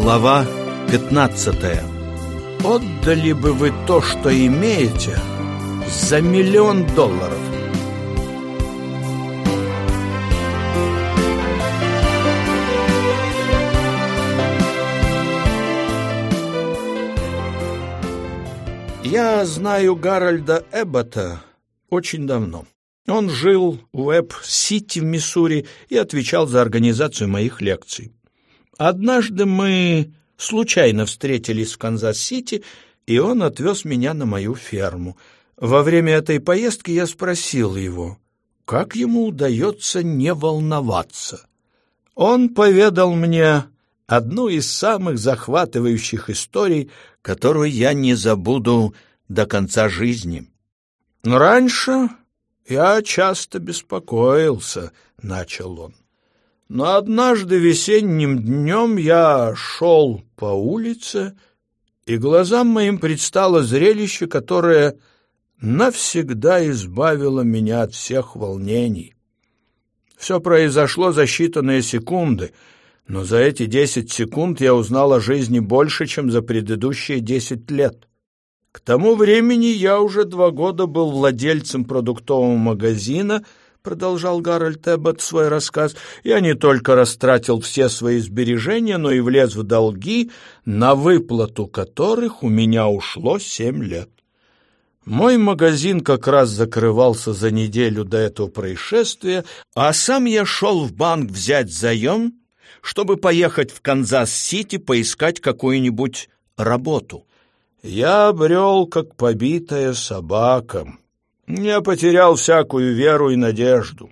Глава 15 Отдали бы вы то, что имеете, за миллион долларов. Я знаю Гарольда Эббота очень давно. Он жил в Эб-Сити в Миссури и отвечал за организацию моих лекций. Однажды мы случайно встретились в Канзас-Сити, и он отвез меня на мою ферму. Во время этой поездки я спросил его, как ему удается не волноваться. Он поведал мне одну из самых захватывающих историй, которую я не забуду до конца жизни. Раньше я часто беспокоился, — начал он. Но однажды весенним днем я шел по улице, и глазам моим предстало зрелище, которое навсегда избавило меня от всех волнений. Все произошло за считанные секунды, но за эти десять секунд я узнал о жизни больше, чем за предыдущие десять лет. К тому времени я уже два года был владельцем продуктового магазина, продолжал Гарольд Эббот свой рассказ, я не только растратил все свои сбережения, но и влез в долги, на выплату которых у меня ушло семь лет. Мой магазин как раз закрывался за неделю до этого происшествия, а сам я шел в банк взять заем, чтобы поехать в Канзас-Сити поискать какую-нибудь работу. Я брел, как побитая собака. Я потерял всякую веру и надежду.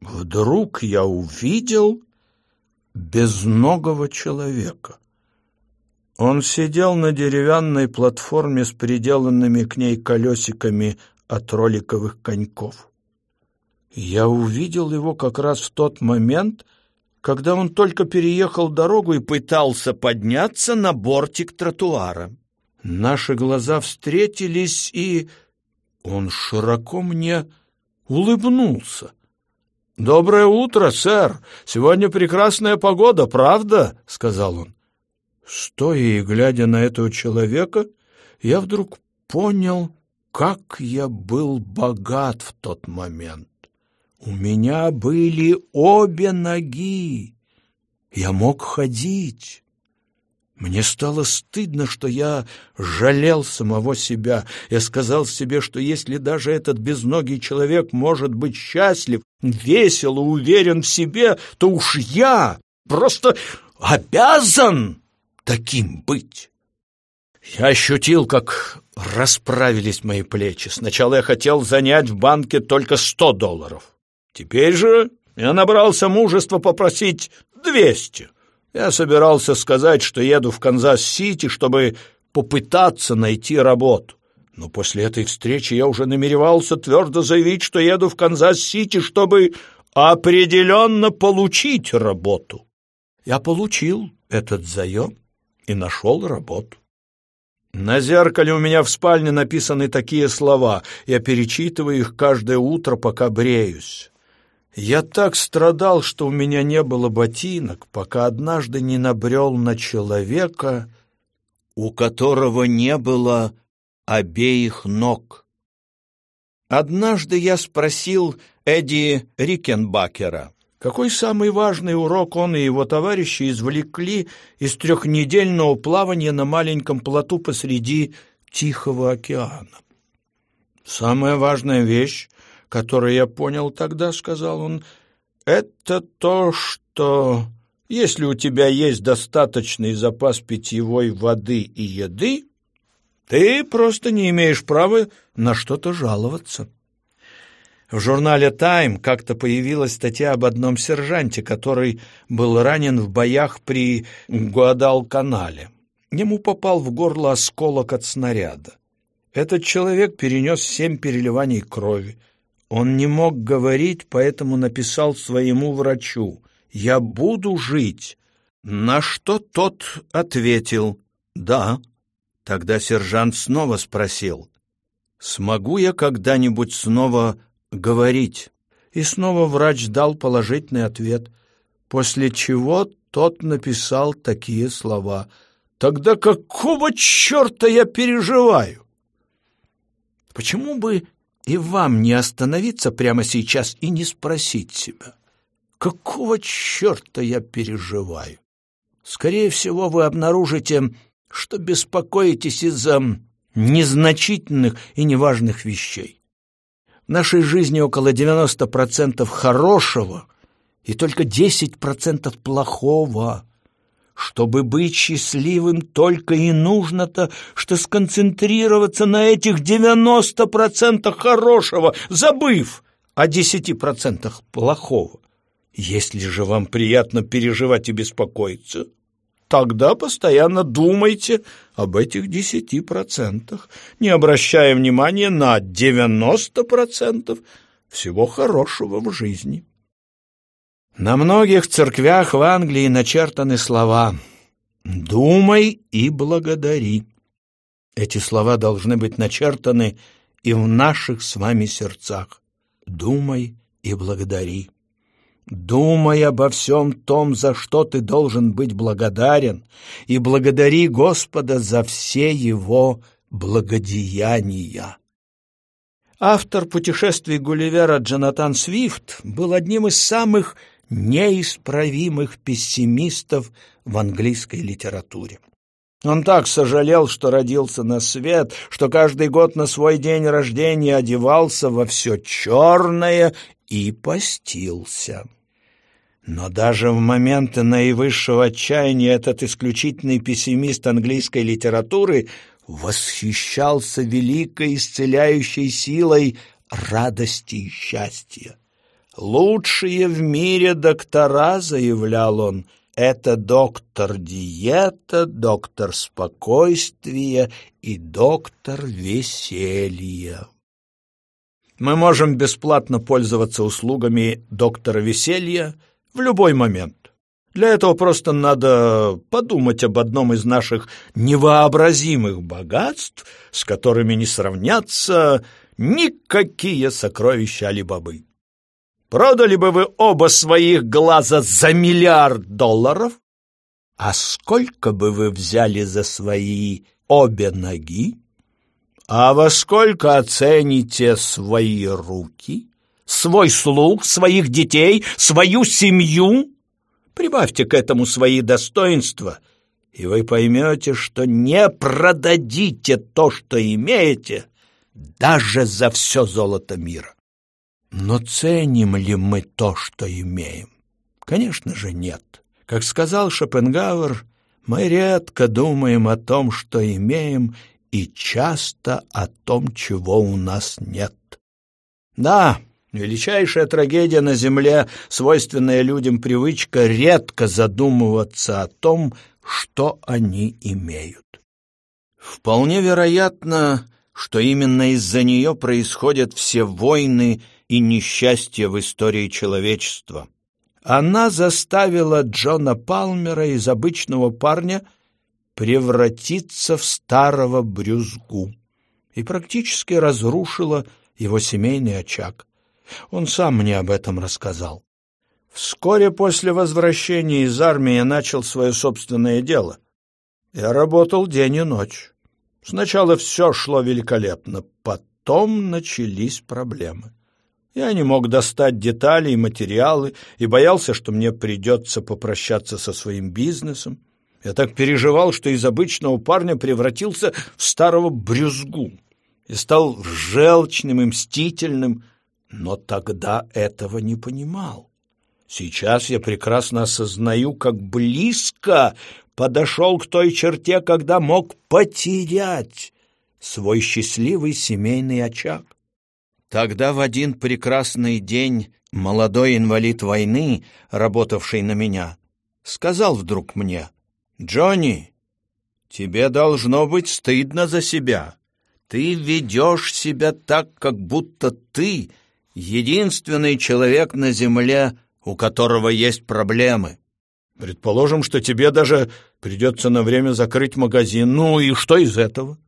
Вдруг я увидел безногого человека. Он сидел на деревянной платформе с приделанными к ней колесиками от роликовых коньков. Я увидел его как раз в тот момент, когда он только переехал дорогу и пытался подняться на бортик тротуара. Наши глаза встретились, и он широко мне улыбнулся. «Доброе утро, сэр! Сегодня прекрасная погода, правда?» — сказал он. Стоя и глядя на этого человека, я вдруг понял, как я был богат в тот момент. У меня были обе ноги. Я мог ходить. Мне стало стыдно, что я жалел самого себя. Я сказал себе, что если даже этот безногий человек может быть счастлив, весел и уверен в себе, то уж я просто обязан таким быть. Я ощутил, как расправились мои плечи. Сначала я хотел занять в банке только сто долларов. Теперь же я набрался мужества попросить двести. Я собирался сказать, что еду в Канзас-Сити, чтобы попытаться найти работу. Но после этой встречи я уже намеревался твердо заявить, что еду в Канзас-Сити, чтобы определенно получить работу. Я получил этот заем и нашел работу. На зеркале у меня в спальне написаны такие слова. Я перечитываю их каждое утро, пока бреюсь. Я так страдал, что у меня не было ботинок, пока однажды не набрел на человека, у которого не было обеих ног. Однажды я спросил Эдди Рикенбакера, какой самый важный урок он и его товарищи извлекли из трехнедельного плавания на маленьком плоту посреди Тихого океана. Самая важная вещь, которую я понял тогда, — сказал он, — это то, что если у тебя есть достаточный запас питьевой воды и еды, ты просто не имеешь права на что-то жаловаться. В журнале «Тайм» как-то появилась статья об одном сержанте, который был ранен в боях при Гуадалканале. Ему попал в горло осколок от снаряда. Этот человек перенес семь переливаний крови. Он не мог говорить, поэтому написал своему врачу «Я буду жить». На что тот ответил «Да». Тогда сержант снова спросил «Смогу я когда-нибудь снова говорить. И снова врач дал положительный ответ. после чего тот написал такие слова. «Тогда какого черта я переживаю?» Почему бы и вам не остановиться прямо сейчас и не спросить себя, какого черта я переживаю? Скорее всего, вы обнаружите, что беспокоитесь из-за незначительных и неважных вещей. В нашей жизни около 90% хорошего и только 10% плохого. Чтобы быть счастливым, только и нужно-то, что сконцентрироваться на этих 90% хорошего, забыв о 10% плохого. Если же вам приятно переживать и беспокоиться, тогда постоянно думайте об этих 10%, не обращая внимания на 90% всего хорошего в жизни. На многих церквях в Англии начертаны слова «Думай и благодари». Эти слова должны быть начертаны и в наших с вами сердцах. «Думай и благодари». Думай обо всем том, за что ты должен быть благодарен, и благодари Господа за все его благодеяния. Автор путешествий Гулливера Джонатан Свифт был одним из самых неисправимых пессимистов в английской литературе. Он так сожалел, что родился на свет, что каждый год на свой день рождения одевался во все черное и постился. Но даже в моменты наивысшего отчаяния этот исключительный пессимист английской литературы восхищался великой исцеляющей силой радости и счастья. Лучшие в мире доктора, заявлял он, это доктор диета, доктор спокойствия и доктор веселья. Мы можем бесплатно пользоваться услугами доктора веселья в любой момент. Для этого просто надо подумать об одном из наших невообразимых богатств, с которыми не сравнятся никакие сокровища Алибабы. Продали бы вы оба своих глаза за миллиард долларов? А сколько бы вы взяли за свои обе ноги? А во сколько оцените свои руки, свой слух, своих детей, свою семью? Прибавьте к этому свои достоинства, и вы поймете, что не продадите то, что имеете, даже за все золото мира. Но ценим ли мы то, что имеем? Конечно же, нет. Как сказал Шопенгауэр, мы редко думаем о том, что имеем, и часто о том, чего у нас нет. Да, величайшая трагедия на Земле, свойственная людям привычка редко задумываться о том, что они имеют. Вполне вероятно, что именно из-за нее происходят все войны и несчастья в истории человечества. Она заставила Джона Палмера из обычного парня превратиться в старого брюзгу и практически разрушила его семейный очаг. Он сам мне об этом рассказал. Вскоре после возвращения из армии я начал свое собственное дело. Я работал день и ночь. Сначала все шло великолепно, потом начались проблемы. Я не мог достать детали и материалы и боялся, что мне придется попрощаться со своим бизнесом. Я так переживал, что из обычного парня превратился в старого брюзгу и стал желчным и мстительным, но тогда этого не понимал. Сейчас я прекрасно осознаю, как близко подошел к той черте, когда мог потерять свой счастливый семейный очаг. Тогда в один прекрасный день молодой инвалид войны, работавший на меня, сказал вдруг мне, «Джонни, тебе должно быть стыдно за себя. Ты ведешь себя так, как будто ты единственный человек на земле, у которого есть проблемы. Предположим, что тебе даже придется на время закрыть магазин. Ну и что из этого?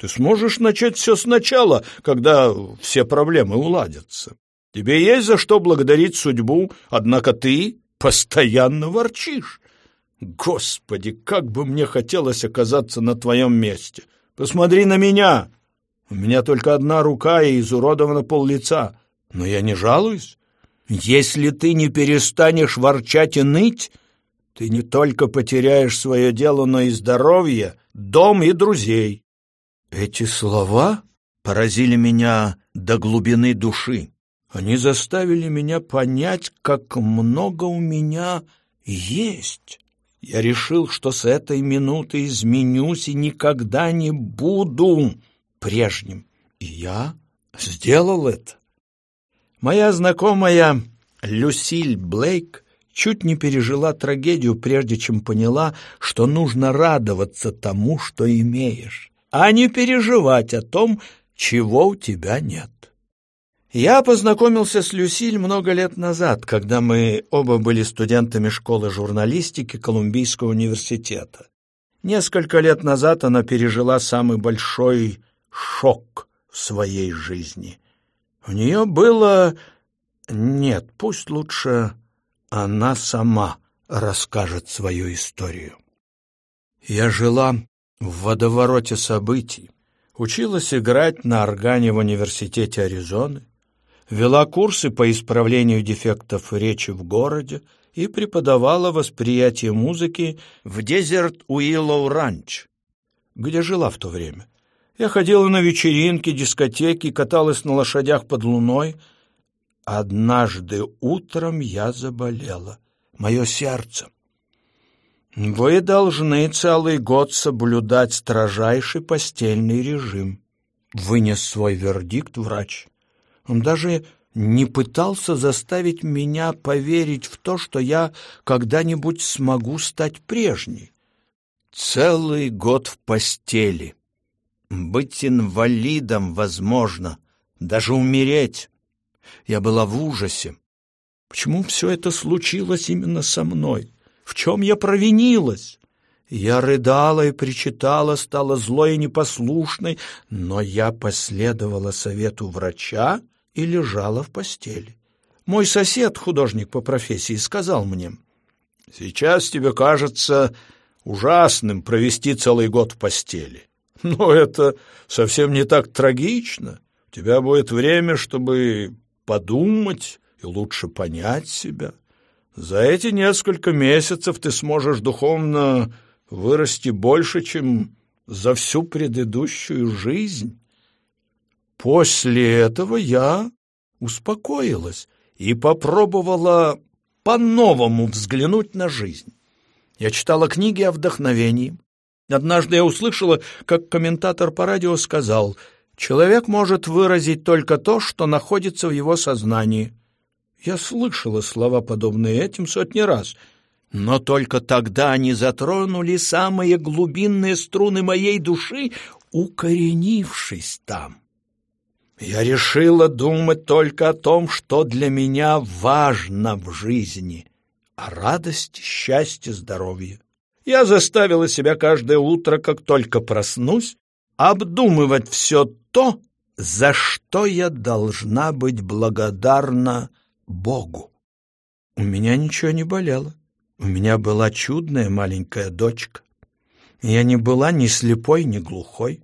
Ты сможешь начать все сначала, когда все проблемы уладятся. Тебе есть за что благодарить судьбу, однако ты постоянно ворчишь. Господи, как бы мне хотелось оказаться на твоем месте. Посмотри на меня. У меня только одна рука и изуродована пол лица. Но я не жалуюсь. Если ты не перестанешь ворчать и ныть, ты не только потеряешь свое дело, но и здоровье, дом и друзей. Эти слова поразили меня до глубины души. Они заставили меня понять, как много у меня есть. Я решил, что с этой минуты изменюсь и никогда не буду прежним. И я сделал это. Моя знакомая Люсиль Блейк чуть не пережила трагедию, прежде чем поняла, что нужно радоваться тому, что имеешь, а не переживать о том, чего у тебя нет. Я познакомился с Люсиль много лет назад, когда мы оба были студентами школы журналистики Колумбийского университета. Несколько лет назад она пережила самый большой шок в своей жизни. У нее было... Нет, пусть лучше она сама расскажет свою историю. Я жила в водовороте событий, училась играть на органе в университете Аризоны, вела курсы по исправлению дефектов речи в городе и преподавала восприятие музыки в Дезерт Уиллоу Ранч, где жила в то время. Я ходила на вечеринки, дискотеки, каталась на лошадях под луной. Однажды утром я заболела. Мое сердце. Вы должны целый год соблюдать строжайший постельный режим. Вынес свой вердикт врач. Он даже не пытался заставить меня поверить в то, что я когда-нибудь смогу стать прежней. Целый год в постели. Быть инвалидом возможно, даже умереть. Я была в ужасе. Почему все это случилось именно со мной? В чем я провинилась? Я рыдала и причитала, стала злой и непослушной, но я последовала совету врача и лежала в постели. Мой сосед, художник по профессии, сказал мне, «Сейчас тебе кажется ужасным провести целый год в постели. Но это совсем не так трагично. У тебя будет время, чтобы подумать и лучше понять себя. За эти несколько месяцев ты сможешь духовно вырасти больше, чем за всю предыдущую жизнь. После этого я успокоилась и попробовала по-новому взглянуть на жизнь. Я читала книги о вдохновении. Однажды я услышала, как комментатор по радио сказал, «Человек может выразить только то, что находится в его сознании». Я слышала слова, подобные этим, сотни раз, но только тогда они затронули самые глубинные струны моей души, укоренившись там. Я решила думать только о том, что для меня важно в жизни, о радости, счастье, здоровье. Я заставила себя каждое утро, как только проснусь, обдумывать все то, за что я должна быть благодарна Богу. У меня ничего не болело. У меня была чудная маленькая дочка. Я не была ни слепой, ни глухой.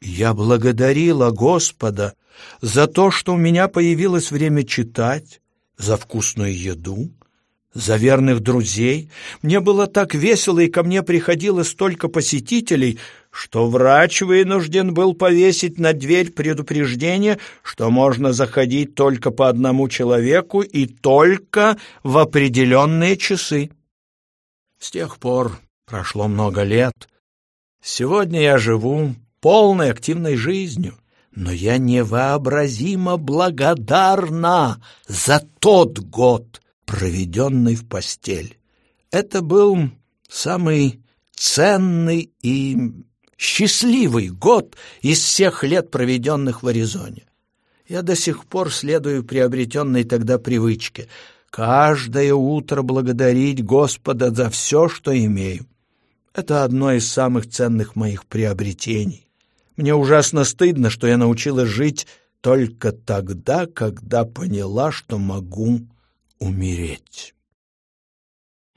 Я благодарила Господа за то, что у меня появилось время читать, за вкусную еду, за верных друзей. Мне было так весело, и ко мне приходило столько посетителей, что врач вынужден был повесить на дверь предупреждение, что можно заходить только по одному человеку и только в определенные часы. С тех пор прошло много лет. Сегодня я живу полной активной жизнью, но я невообразимо благодарна за тот год, проведенный в постель. Это был самый ценный и счастливый год из всех лет, проведенных в Аризоне. Я до сих пор следую приобретенной тогда привычке каждое утро благодарить Господа за все, что имею. Это одно из самых ценных моих приобретений. Мне ужасно стыдно, что я научилась жить только тогда, когда поняла, что могу умереть.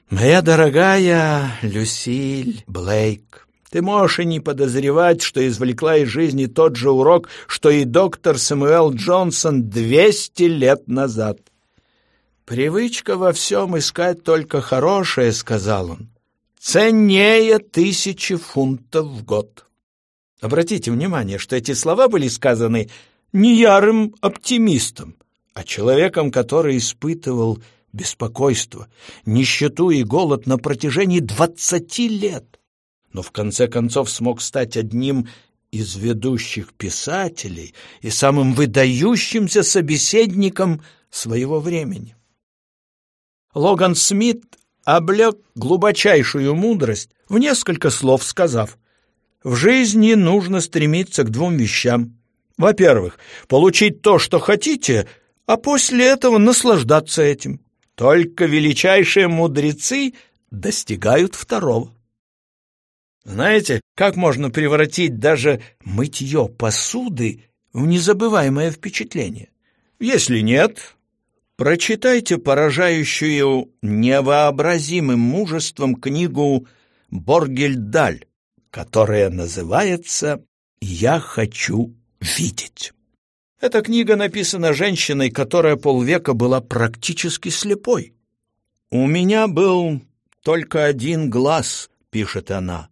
Моя дорогая Люсиль Блейк, ты можешь и не подозревать, что извлекла из жизни тот же урок, что и доктор Самуэл Джонсон двести лет назад. «Привычка во всем искать только хорошее», — сказал он, — «ценнее тысячи фунтов в год». Обратите внимание, что эти слова были сказаны не ярым оптимистом, а человеком, который испытывал беспокойство, нищету и голод на протяжении двадцати лет, но в конце концов смог стать одним из ведущих писателей и самым выдающимся собеседником своего времени. Логан Смит облег глубочайшую мудрость в несколько слов, сказав, «В жизни нужно стремиться к двум вещам. Во-первых, получить то, что хотите, а после этого наслаждаться этим. Только величайшие мудрецы достигают второго. Знаете, как можно превратить даже мытье посуды в незабываемое впечатление? Если нет, прочитайте поражающую невообразимым мужеством книгу Боргельдаль, которая называется «Я хочу видеть». Эта книга написана женщиной, которая полвека была практически слепой. «У меня был только один глаз», — пишет она,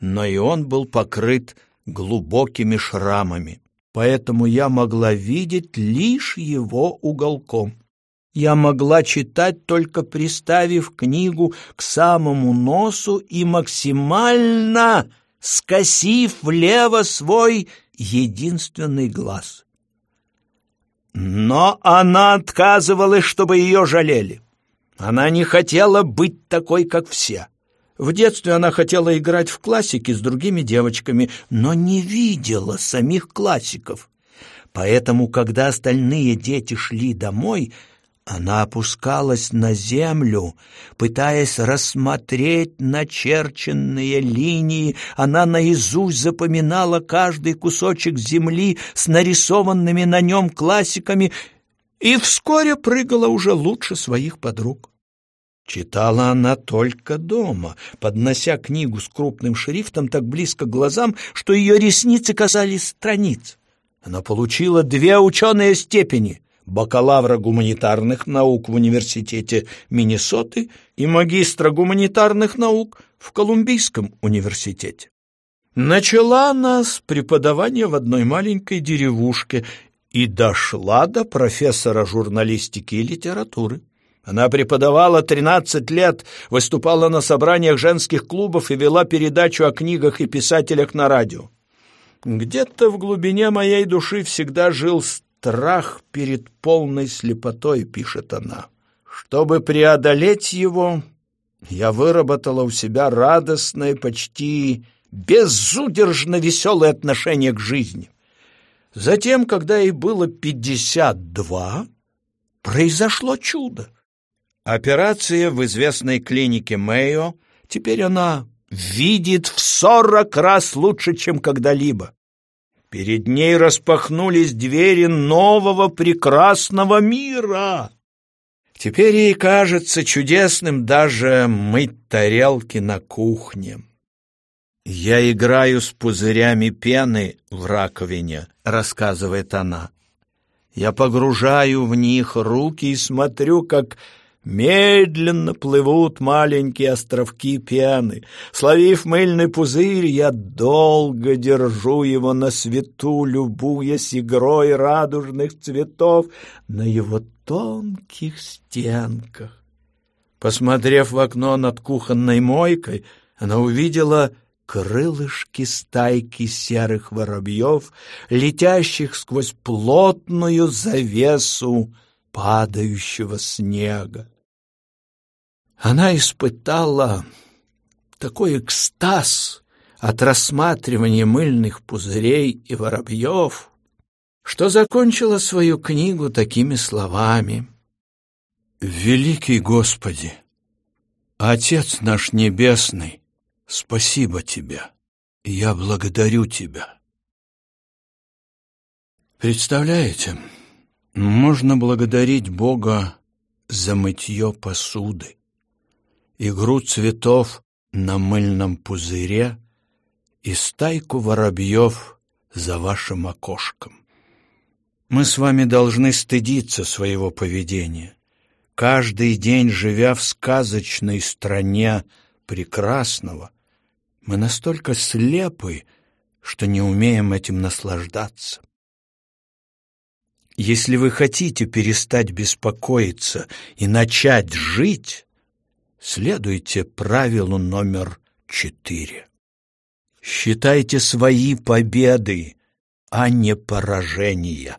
но и он был покрыт глубокими шрамами, поэтому я могла видеть лишь его уголком. Я могла читать, только приставив книгу к самому носу и максимально скосив влево свой единственный глаз. Но она отказывалась, чтобы ее жалели. Она не хотела быть такой, как все. В детстве она хотела играть в классики с другими девочками, но не видела самих классиков. Поэтому, когда остальные дети шли домой, она опускалась на землю, пытаясь рассмотреть начерченные линии. Она наизусть запоминала каждый кусочек земли с нарисованными на нем классиками и вскоре прыгала уже лучше своих подруг. Читала она только дома, поднося книгу с крупным шрифтом так близко к глазам, что ее ресницы касались страниц. Она получила две ученые степени — бакалавра гуманитарных наук в Университете Миннесоты и магистра гуманитарных наук в Колумбийском университете. Начала она с преподавания в одной маленькой деревушке и дошла до профессора журналистики и литературы. Она преподавала 13 лет, выступала на собраниях женских клубов и вела передачу о книгах и писателях на радио. Где-то в глубине моей души всегда жил страх перед полной слепотой, пишет она. Чтобы преодолеть его, я выработала у себя радостное, почти безудержно веселое отношение к жизни. Затем, когда ей было пятьдесят два, произошло чудо. Операция в известной клинике Мэйо, теперь она видит в сорок раз лучше, чем когда-либо. Перед ней распахнулись двери нового прекрасного мира. Теперь ей кажется чудесным даже мыть тарелки на кухне. «Я играю с пузырями пены в раковине», — рассказывает она. «Я погружаю в них руки и смотрю, как Медленно плывут маленькие островки пены. Словив мыльный пузырь, я долго держу его на свету, любуясь игрой радужных цветов на его тонких стенках. Посмотрев в окно над кухонной мойкой, она увидела крылышки стайки серых воробьев, летящих сквозь плотную завесу падающего снега. Она испытала такой экстаз от рассматривания мыльных пузырей и воробьев, что закончила свою книгу такими словами. «Великий Господи, Отец наш Небесный, спасибо Тебе, я благодарю Тебя». Представляете, можно благодарить Бога за мытье посуды игру цветов на мыльном пузыре и стайку воробьев за вашим окошком. Мы с вами должны стыдиться своего поведения. Каждый день, живя в сказочной стране прекрасного, мы настолько слепы, что не умеем этим наслаждаться. Если вы хотите перестать беспокоиться и начать жить, следуйте правилу номер четыре. Считайте свои победы, а не поражения.